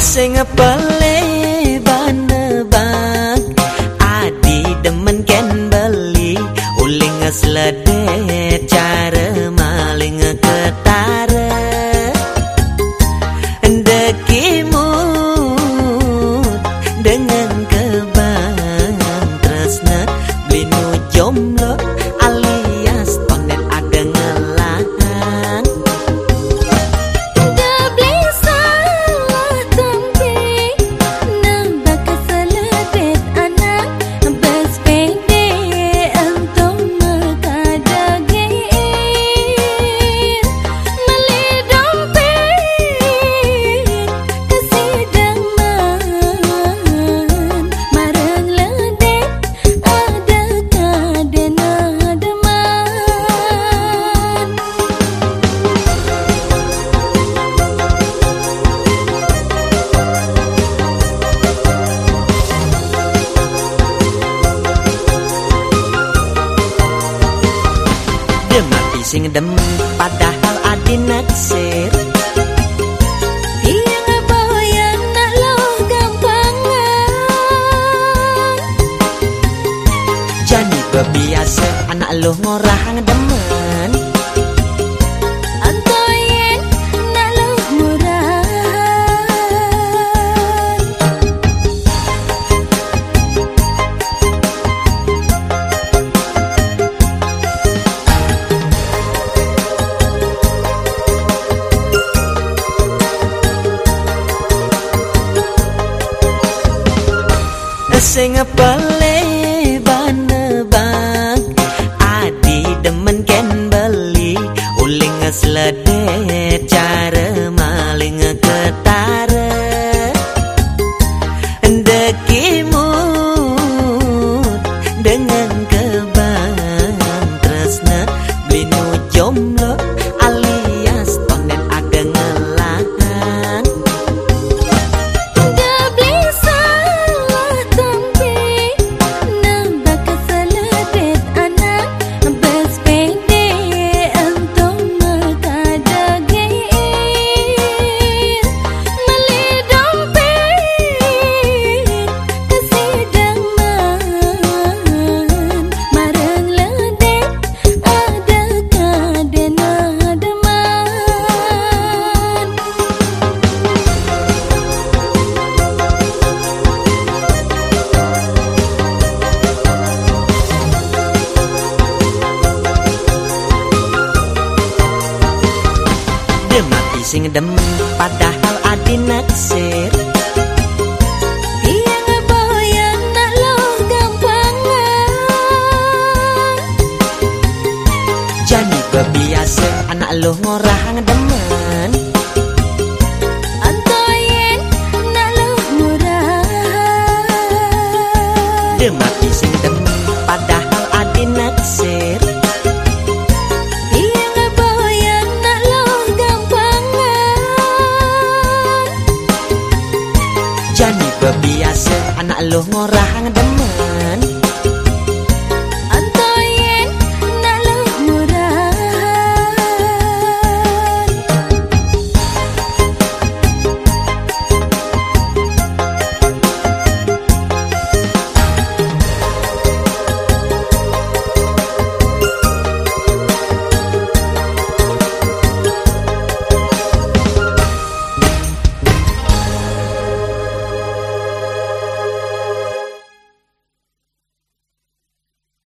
sing pele banebak. Adi demen ken beli uling sledet cara maling ketara ndekimu dengan kebang tresna blinu jomblo sing demen padahal adi naksir. Jani bebiasa anak lo ngorang demen sing pele banebak. Adi demen ken beli uling sledet cara maling ketara ndekimu dengan Ising demen padahal adi naksir. Jadi kebiasa anak lo ngorang demen Antoyen anak lo ngorang Demat ising biasa. Anak lo ngorah ngedem